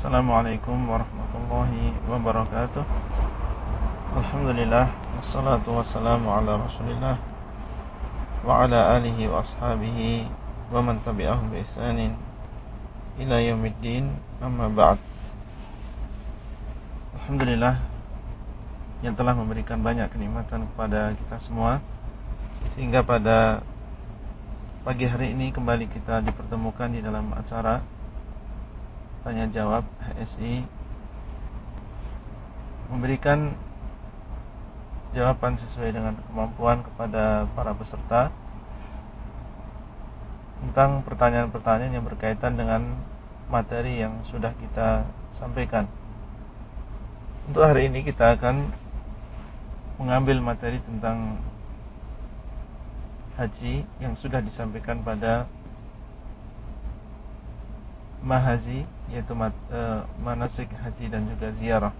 Assalamualaikum warahmatullahi wabarakatuh. Alhamdulillah Wassalatu wassalamu ala rasulillah Wa ala alihi wa ashabihi Wa man tabi'ahum bi ihsanin Ila yaumiddin. Amma ba'd. Alhamdulillah Yang telah memberikan banyak kenikmatan kepada kita semua Sehingga pada Pagi hari ini kembali kita dipertemukan di dalam acara tanya jawab HSI memberikan jawaban sesuai dengan kemampuan kepada para peserta tentang pertanyaan-pertanyaan yang berkaitan dengan materi yang sudah kita sampaikan. Untuk hari ini kita akan mengambil materi tentang haji yang sudah disampaikan pada mahazi yaitu uh, manasik haji dan juga ziarah.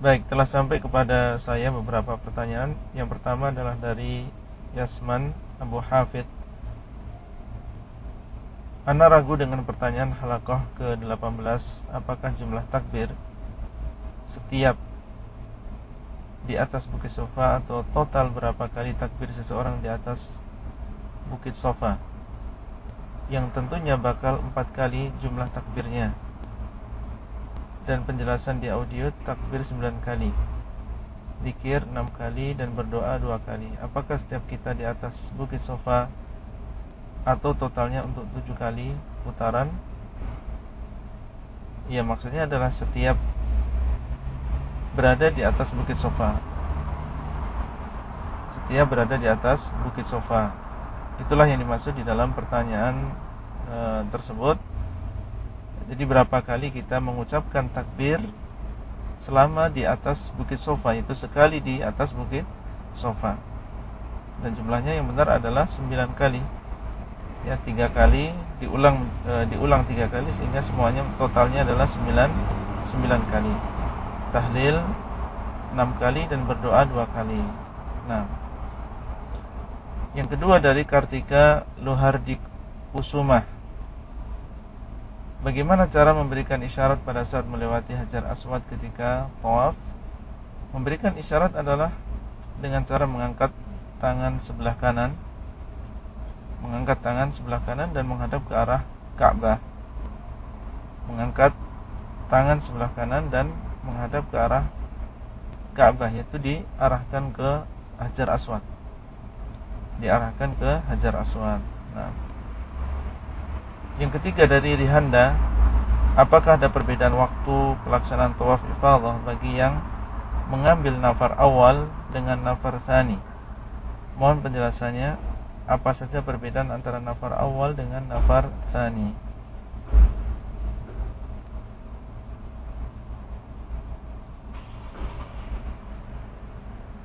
Baik, telah sampai kepada saya beberapa pertanyaan. Yang pertama adalah dari Yasman Abu Hafid. Anda ragu dengan pertanyaan halakoh ke-18 Apakah jumlah takbir Setiap Di atas bukit sofa Atau total berapa kali takbir seseorang Di atas bukit sofa yang tentunya bakal empat kali jumlah takbirnya. Dan penjelasan di audio takbir sembilan kali. Dikir enam kali dan berdoa dua kali. Apakah setiap kita di atas bukit sofa atau totalnya untuk tujuh kali putaran? Ya maksudnya adalah setiap berada di atas bukit sofa. Setiap berada di atas bukit sofa Itulah yang dimaksud di dalam pertanyaan e, tersebut. Jadi berapa kali kita mengucapkan takbir selama di atas bukit sofa itu sekali di atas bukit sofa. Dan jumlahnya yang benar adalah 9 kali. Ya, tiga kali diulang e, diulang tiga kali sehingga semuanya totalnya adalah 9 9 kali. Tahlil 6 kali dan berdoa dua kali. Nah, yang kedua dari Kartika Luhardik Usumah Bagaimana cara memberikan isyarat pada saat melewati Hajar Aswad ketika tawaf? Memberikan isyarat adalah dengan cara mengangkat tangan sebelah kanan Mengangkat tangan sebelah kanan dan menghadap ke arah Ka'bah. Mengangkat tangan sebelah kanan dan menghadap ke arah Ka'bah Yaitu diarahkan ke Hajar Aswad diarahkan ke Hajar Aswad. Nah. Yang ketiga dari Rihanda, apakah ada perbedaan waktu pelaksanaan tawaf ifadah bagi yang mengambil nafar awal dengan nafar thani? Mohon penjelasannya, apa saja perbedaan antara nafar awal dengan nafar thani?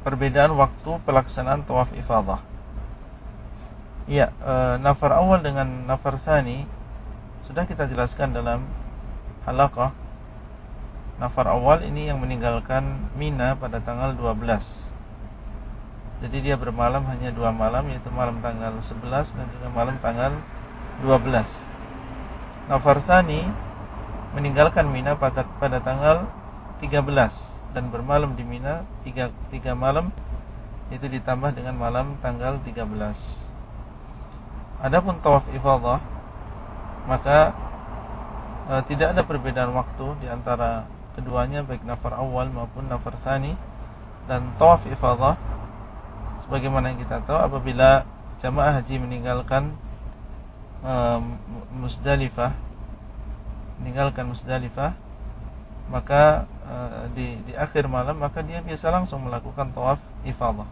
Perbedaan waktu pelaksanaan tawaf ifadah. Ya, e, nafar awal dengan nafar thani sudah kita jelaskan dalam halaqah. Nafar awal ini yang meninggalkan Mina pada tanggal 12. Jadi dia bermalam hanya dua malam yaitu malam tanggal 11 dan juga malam tanggal 12. Nafar thani meninggalkan Mina pada, pada tanggal 13 dan bermalam di Mina 3, 3 malam itu ditambah dengan malam tanggal 13. Adapun tawaf ifadah maka e, tidak ada perbedaan waktu di antara keduanya baik nafar awal maupun nafar thani dan tawaf ifadah sebagaimana yang kita tahu apabila jamaah haji meninggalkan e, Musdalifah meninggalkan Musdalifah maka e, di di akhir malam maka dia bisa langsung melakukan tawaf ifadah.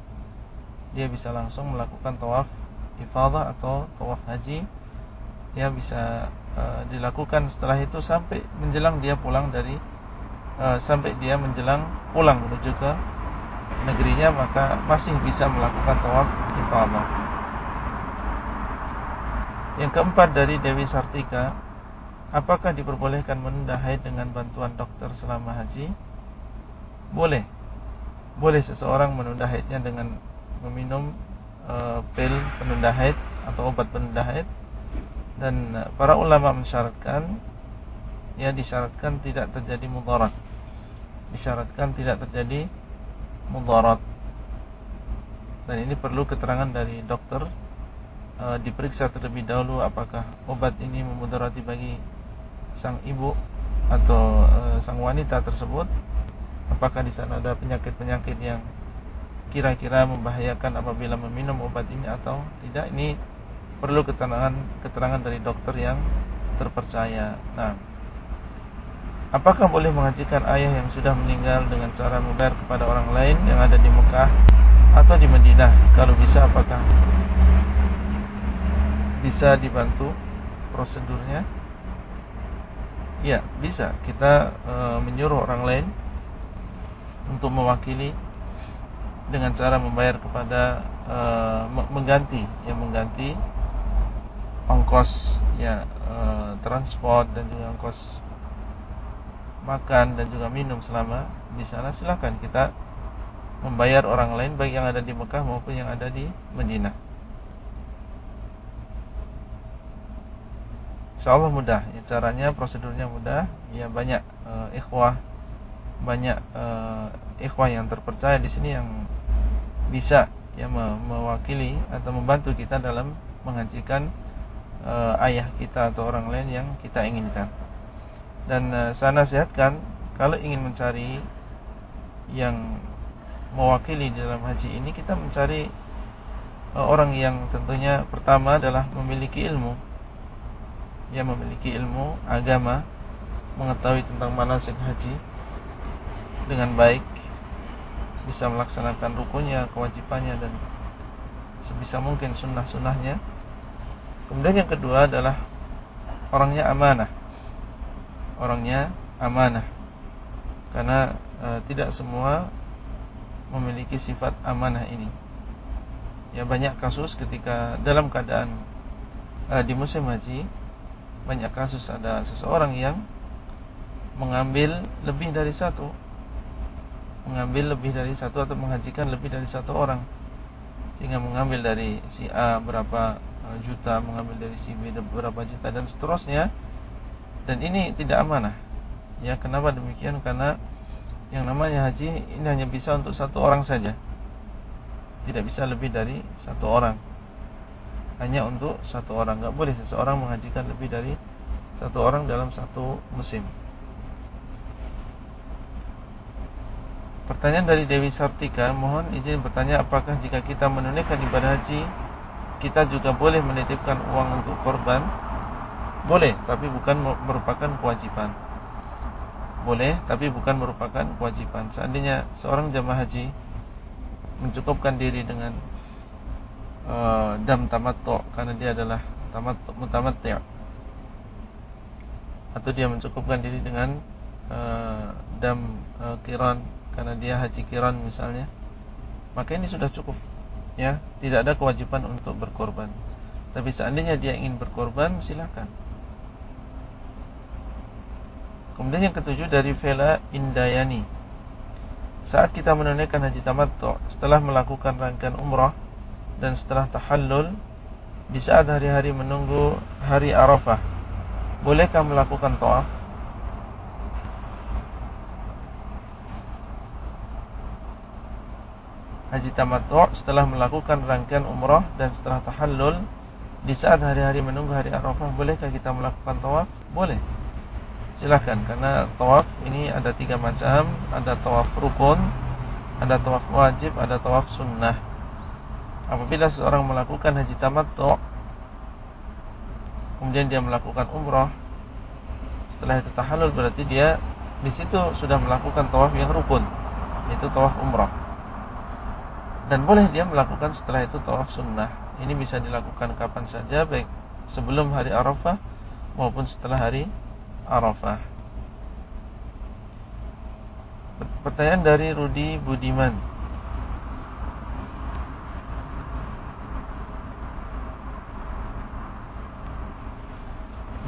Dia bisa langsung melakukan tawaf ifadah atau tawaf haji ya bisa uh, dilakukan setelah itu sampai menjelang dia pulang dari uh, sampai dia menjelang pulang menuju ke negerinya maka masih bisa melakukan tawaf ifadah. Yang keempat dari Dewi Sartika, apakah diperbolehkan menunda haid dengan bantuan dokter selama haji? Boleh. Boleh seseorang menunda haidnya dengan meminum uh, pil penunda haid atau obat penunda haid dan uh, para ulama mensyaratkan ya disyaratkan tidak terjadi mudarat. Disyaratkan tidak terjadi mudarat. Dan ini perlu keterangan dari dokter e, diperiksa terlebih dahulu apakah obat ini memudarati bagi sang ibu atau e, sang wanita tersebut. Apakah di sana ada penyakit-penyakit yang kira-kira membahayakan apabila meminum obat ini atau tidak? Ini perlu keterangan keterangan dari dokter yang terpercaya. Nah, apakah boleh mengajikan ayah yang sudah meninggal dengan cara membayar kepada orang lain yang ada di Mekah atau di Madinah? Kalau bisa, apakah bisa dibantu prosedurnya? Ya, bisa. Kita e, menyuruh orang lain untuk mewakili dengan cara membayar kepada e, mengganti, ya mengganti ongkos ya e, transport dan juga ongkos makan dan juga minum selama di sana silakan kita membayar orang lain baik yang ada di Mekah maupun yang ada di Madinah. Insyaallah mudah. Ya, caranya prosedurnya mudah. Ya banyak e, ikhwah banyak e, ikhwah yang terpercaya di sini yang bisa ya mewakili atau membantu kita dalam menghajikan uh, ayah kita atau orang lain yang kita inginkan. Dan uh, saya nasihatkan kalau ingin mencari yang mewakili dalam haji ini kita mencari uh, orang yang tentunya pertama adalah memiliki ilmu. Yang memiliki ilmu agama, mengetahui tentang manasik haji dengan baik, bisa melaksanakan rukunnya, kewajibannya dan sebisa mungkin sunnah-sunnahnya Kemudian yang kedua adalah orangnya amanah. Orangnya amanah. Karena e, tidak semua memiliki sifat amanah ini. Ya banyak kasus ketika dalam keadaan e, di musim haji banyak kasus ada seseorang yang mengambil lebih dari satu mengambil lebih dari satu atau menghajikan lebih dari satu orang. Sehingga mengambil dari si A berapa Eh, juta mengambil dari si B berapa juta dan seterusnya. Dan ini tidak amanah. Ya kenapa demikian? Karena yang namanya haji ini hanya bisa untuk satu orang saja. Tidak bisa lebih dari satu orang. Hanya untuk satu orang. Nggak boleh seseorang menghajikan lebih dari satu orang dalam satu musim Pertanyaan dari Dewi Sartika Mohon izin bertanya apakah jika kita menunaikan ibadah haji kita juga boleh menitipkan uang untuk korban? Boleh tapi bukan merupakan kewajiban. Boleh tapi bukan merupakan kewajiban. Seandainya seorang jamaah haji mencukupkan diri dengan uh, dam tamattu karena dia adalah tamattu mutamatti atau dia mencukupkan diri dengan uh, dam uh, kiran karena dia haji kiran misalnya. Maka ini sudah cukup ya. Tidak ada kewajiban untuk berkorban. Tapi seandainya dia ingin berkorban silakan. Kemudian yang ketujuh dari Vela Indayani. Saat kita menunaikan haji tamattu setelah melakukan rangkaian umrah dan setelah tahallul di saat hari-hari menunggu hari Arafah bolehkah melakukan tawaf haji tamattu' setelah melakukan rangkaian umrah dan setelah tahallul di saat hari-hari menunggu hari Arafah bolehkah kita melakukan tawaf? Boleh. Silakan karena tawaf ini ada tiga macam, ada tawaf rukun, ada tawaf wajib, ada tawaf sunnah. Apabila seorang melakukan haji tamattu' kemudian dia melakukan umrah setelah itu tahallul berarti dia di situ sudah melakukan tawaf yang rukun yaitu tawaf umrah dan boleh dia melakukan setelah itu tawaf sunnah. Ini bisa dilakukan kapan saja baik sebelum hari Arafah maupun setelah hari Arafah. Pertanyaan dari Rudi Budiman.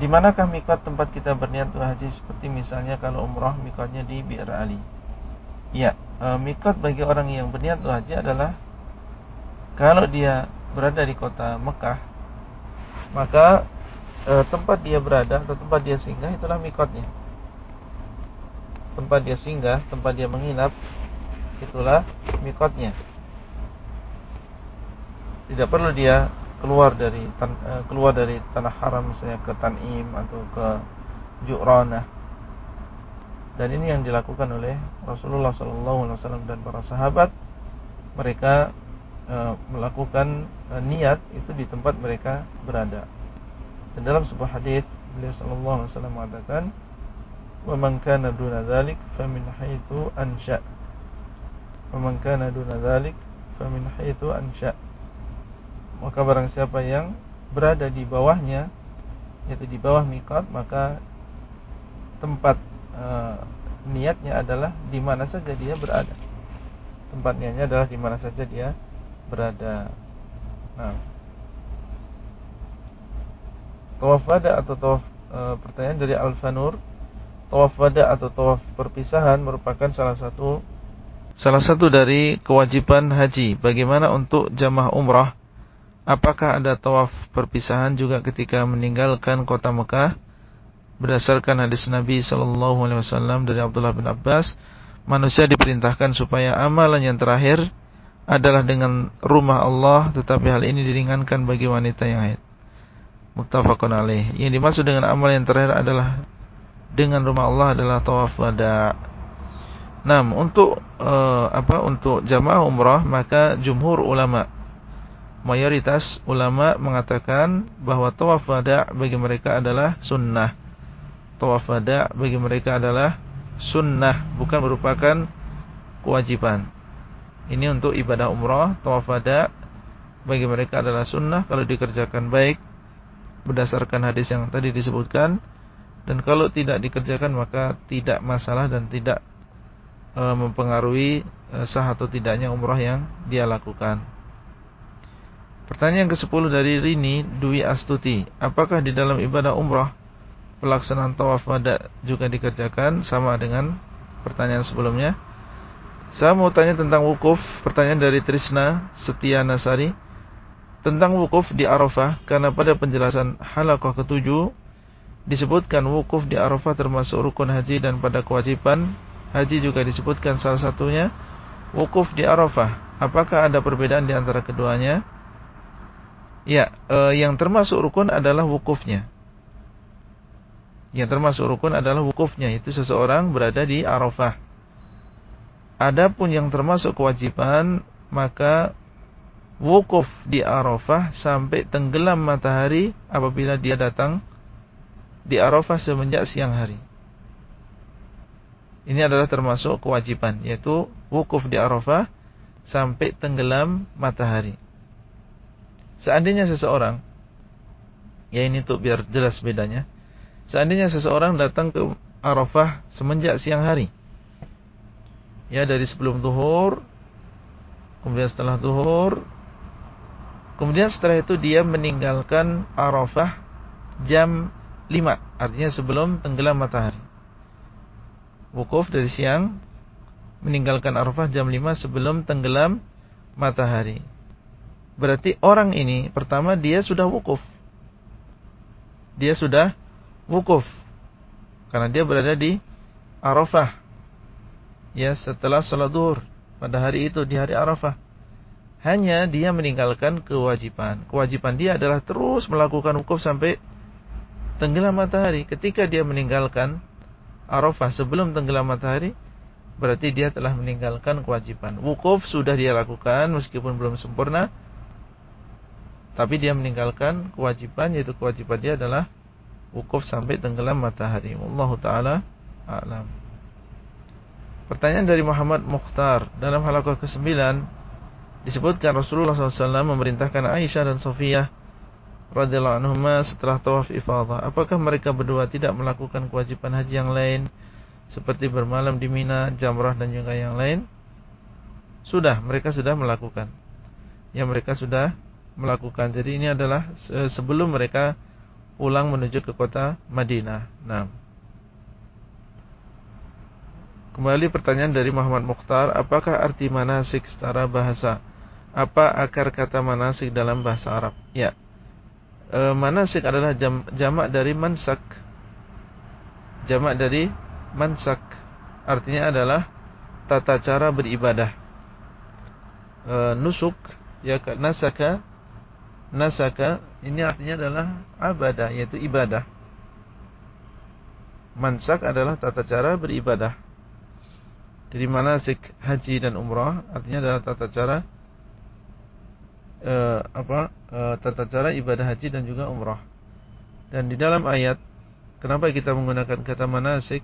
Di manakah mikot tempat kita berniat haji seperti misalnya kalau umrah mikotnya di Bir Ali? Ya, e, mikot bagi orang yang berniat haji adalah kalau dia berada di kota Mekah, maka e, tempat dia berada atau tempat dia singgah itulah mikotnya. tempat dia singgah, tempat dia menginap itulah mikotnya. Tidak perlu dia keluar dari eh, keluar dari tanah haram misalnya ke Tanim atau ke Ju'rana. Dan ini yang dilakukan oleh Rasulullah SAW dan para sahabat. Mereka e, melakukan e, niat itu di tempat mereka berada. Dan dalam sebuah hadis beliau wasallam mengatakan, "Wa man kana duna dzalik famin haitsu ansha." Wa man kana duna dzalik famin ansha. Maka barang siapa yang berada di bawahnya yaitu di bawah miqat maka tempat e, niatnya adalah di mana saja dia berada. Tempat niatnya adalah di mana saja dia berada. Nah, Tawaf wada atau tawaf e, pertanyaan dari Al-Fanur Tawaf wada atau tawaf perpisahan merupakan salah satu Salah satu dari kewajiban haji Bagaimana untuk jamaah umrah Apakah ada tawaf perpisahan juga ketika meninggalkan kota Mekah Berdasarkan hadis Nabi SAW dari Abdullah bin Abbas Manusia diperintahkan supaya amalan yang terakhir adalah dengan rumah Allah Tetapi hal ini diringankan bagi wanita yang haid muttafaqun alaih. Yang dimaksud dengan amal yang terakhir adalah dengan rumah Allah adalah tawaf wada. Nah, untuk uh, apa? Untuk jamaah umrah maka jumhur ulama mayoritas ulama mengatakan bahwa tawaf wada bagi mereka adalah sunnah. Tawaf wada bagi mereka adalah sunnah, bukan merupakan kewajiban. Ini untuk ibadah umrah, tawaf wada bagi mereka adalah sunnah kalau dikerjakan baik berdasarkan hadis yang tadi disebutkan dan kalau tidak dikerjakan maka tidak masalah dan tidak e, mempengaruhi e, sah atau tidaknya umrah yang dia lakukan. Pertanyaan ke-10 dari Rini Dwi Astuti, apakah di dalam ibadah umrah pelaksanaan tawaf wada juga dikerjakan sama dengan pertanyaan sebelumnya? Saya mau tanya tentang wukuf, pertanyaan dari Trisna Setia Nasari tentang wukuf di Arafah karena pada penjelasan halaqah ketujuh disebutkan wukuf di Arafah termasuk rukun haji dan pada kewajiban haji juga disebutkan salah satunya wukuf di Arafah. Apakah ada perbedaan di antara keduanya? Ya, eh, yang termasuk rukun adalah wukufnya. Yang termasuk rukun adalah wukufnya, itu seseorang berada di Arafah. Adapun yang termasuk kewajiban, maka wukuf di Arafah sampai tenggelam matahari apabila dia datang di Arafah semenjak siang hari. Ini adalah termasuk kewajiban yaitu wukuf di Arafah sampai tenggelam matahari. Seandainya seseorang ya ini untuk biar jelas bedanya. Seandainya seseorang datang ke Arafah semenjak siang hari. Ya dari sebelum zuhur kemudian setelah zuhur Kemudian setelah itu dia meninggalkan Arafah jam 5 Artinya sebelum tenggelam matahari. Wukuf dari siang Meninggalkan Arafah jam 5 sebelum tenggelam matahari. Berarti orang ini Pertama dia sudah wukuf. Dia sudah wukuf Karena dia berada di Arafah Ya setelah salat duhur Pada hari itu di hari Arafah hanya dia meninggalkan kewajiban. Kewajiban dia adalah terus melakukan wukuf sampai tenggelam matahari. Ketika dia meninggalkan Arafah sebelum tenggelam matahari, berarti dia telah meninggalkan kewajiban. Wukuf sudah dia lakukan meskipun belum sempurna, tapi dia meninggalkan kewajiban yaitu kewajiban dia adalah wukuf sampai tenggelam matahari. Wallahu taala a'lam. Pertanyaan dari Muhammad Mukhtar dalam halakoh ke-9 disebutkan Rasulullah SAW memerintahkan Aisyah dan Sofiyah radhiyallahu anhuma setelah tawaf ifadah. Apakah mereka berdua tidak melakukan kewajiban haji yang lain seperti bermalam di Mina, jamrah dan juga yang lain? Sudah, mereka sudah melakukan. Ya, mereka sudah melakukan. Jadi ini adalah sebelum mereka pulang menuju ke kota Madinah. Nah. Kembali pertanyaan dari Muhammad Mukhtar, apakah arti manasik secara bahasa? Apa akar kata manasik dalam bahasa Arab? Ya. E, manasik adalah jam, jamak dari mansak. Jamak dari mansak. artinya adalah tata cara beribadah. E, nusuk ya nasaka nasaka ini artinya adalah abadah yaitu ibadah. Mansak adalah tata cara beribadah. Jadi manasik haji dan umrah artinya adalah tata cara uh, apa uh, tata cara ibadah haji dan juga umrah. Dan di dalam ayat kenapa kita menggunakan kata manasik?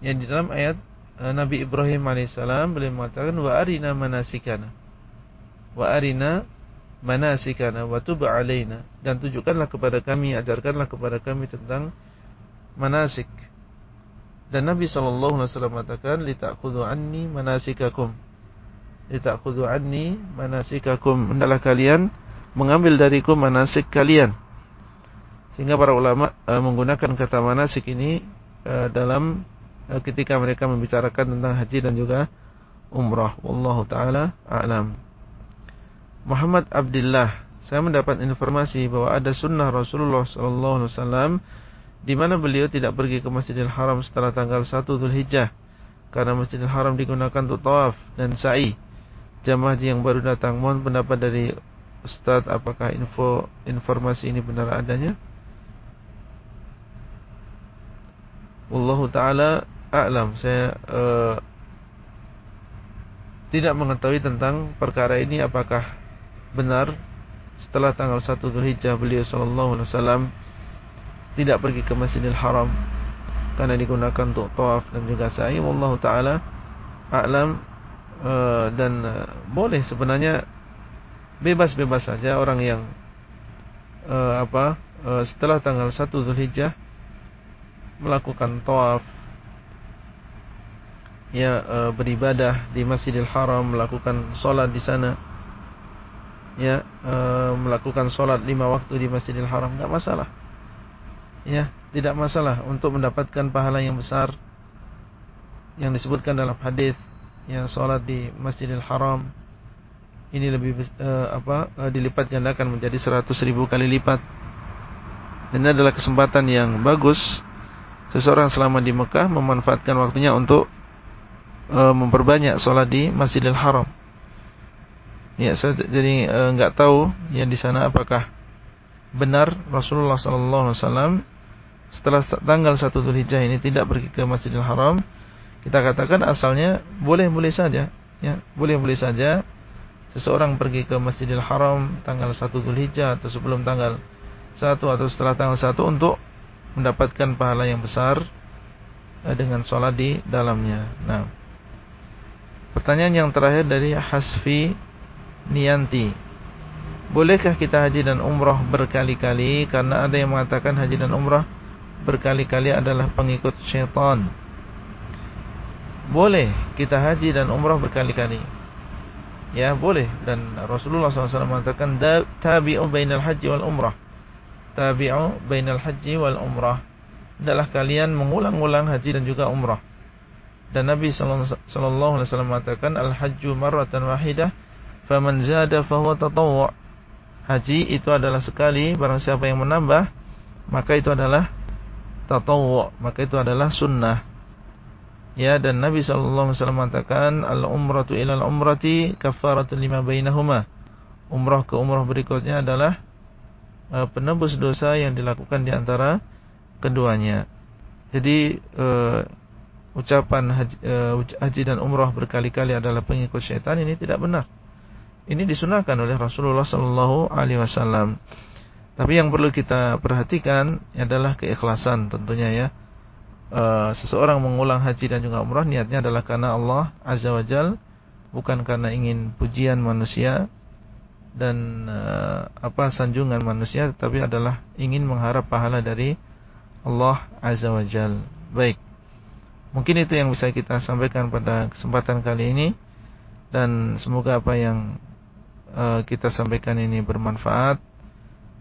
Yang di dalam ayat uh, Nabi Ibrahim alaihissalam beliau mengatakan wa arina manasikana. Wa arina manasikana wa tub alaina. Dan tunjukkanlah kepada kami ajarkanlah kepada kami tentang manasik. Dan Nabi sallallahu alaihi wasallam mengatakan litakhudhu anni manasikakum. Litakhudhu anni manasikakum. Hendaklah kalian mengambil dariku manasik kalian. Sehingga para ulama e, menggunakan kata manasik ini e, dalam e, ketika mereka membicarakan tentang haji dan juga umrah. Wallahu taala a'lam Muhammad Abdullah saya mendapat informasi bahwa ada sunnah Rasulullah sallallahu alaihi wasallam di mana beliau tidak pergi ke Masjidil Haram setelah tanggal 1 Dzulhijjah karena Masjidil Haram digunakan untuk tawaf dan sa'i. Jamaah haji yang baru datang mohon pendapat dari Ustaz apakah info informasi ini benar adanya? Wallahu taala a'lam. Saya uh, tidak mengetahui tentang perkara ini apakah benar setelah tanggal 1 Dzulhijjah beliau sallallahu alaihi wasallam tidak pergi ke Masjidil Haram karena digunakan untuk tawaf dan juga sa'i. Wallahu taala a'lam Eh, dan uh, boleh sebenarnya bebas-bebas saja orang yang uh, apa uh, setelah tanggal 1 Zulhijjah melakukan tawaf ya uh, beribadah di Masjidil Haram melakukan sholat di sana ya uh, melakukan sholat lima waktu di Masjidil Haram nggak masalah ya tidak masalah untuk mendapatkan pahala yang besar yang disebutkan dalam hadis yang sholat di Masjidil Haram ini lebih uh, apa uh, dilipat gandakan menjadi 100 ribu kali lipat. Ini adalah kesempatan yang bagus seseorang selama di Mekah memanfaatkan waktunya untuk uh, memperbanyak sholat di Masjidil Haram. Ya, saya jadi enggak uh, tahu yang di sana apakah benar Rasulullah sallallahu alaihi wasallam setelah tanggal 1 Dzulhijjah ini tidak pergi ke Masjidil Haram kita katakan asalnya boleh-boleh saja, ya, boleh-boleh saja seseorang pergi ke Masjidil Haram tanggal 1 Dzulhijjah atau sebelum tanggal 1 atau setelah tanggal 1 untuk mendapatkan pahala yang besar eh, dengan sholat di dalamnya. Nah, pertanyaan yang terakhir dari Hasfi Nianti. Bolehkah kita haji dan umrah berkali-kali Karena ada yang mengatakan haji dan umrah Berkali-kali adalah pengikut syaitan boleh kita haji dan umrah berkali-kali. Ya, boleh dan Rasulullah SAW mengatakan tabi'u bainal haji wal umrah. Tabi'u bainal haji wal umrah. Adalah kalian mengulang-ulang haji dan juga umrah. Dan Nabi wasallam mengatakan al-hajju marratan wahidah faman zada fahuwa tatawwu'. Haji itu adalah sekali barang siapa yang menambah maka itu adalah tatawwu', maka itu adalah sunnah. Ya dan Nabi sallallahu alaihi wasallam mengatakan al-umratu ila al-umrati kafaratun lima bainahuma. Umrah ke umrah berikutnya adalah uh, penebus dosa yang dilakukan di antara keduanya. Jadi uh, ucapan haji, uh, haji dan umrah berkali-kali adalah pengikut syaitan ini tidak benar. Ini disunahkan oleh Rasulullah sallallahu alaihi wasallam. Tapi yang perlu kita perhatikan adalah keikhlasan tentunya ya uh, seseorang mengulang haji dan juga umrah niatnya adalah karena Allah Azza wa Jal bukan karena ingin pujian manusia dan uh, apa sanjungan manusia tapi adalah ingin mengharap pahala dari Allah Azza wa Jal. Baik. Mungkin itu yang bisa kita sampaikan pada kesempatan kali ini dan semoga apa yang uh, kita sampaikan ini bermanfaat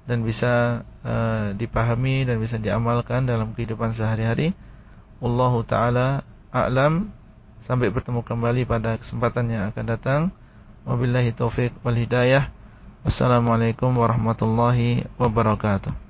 dan bisa uh, dipahami dan bisa diamalkan dalam kehidupan sehari-hari. Wallahu taala a'lam. Sampai bertemu kembali pada kesempatan yang akan datang. Wabillahi taufik wal hidayah. Wassalamualaikum warahmatullahi wabarakatuh.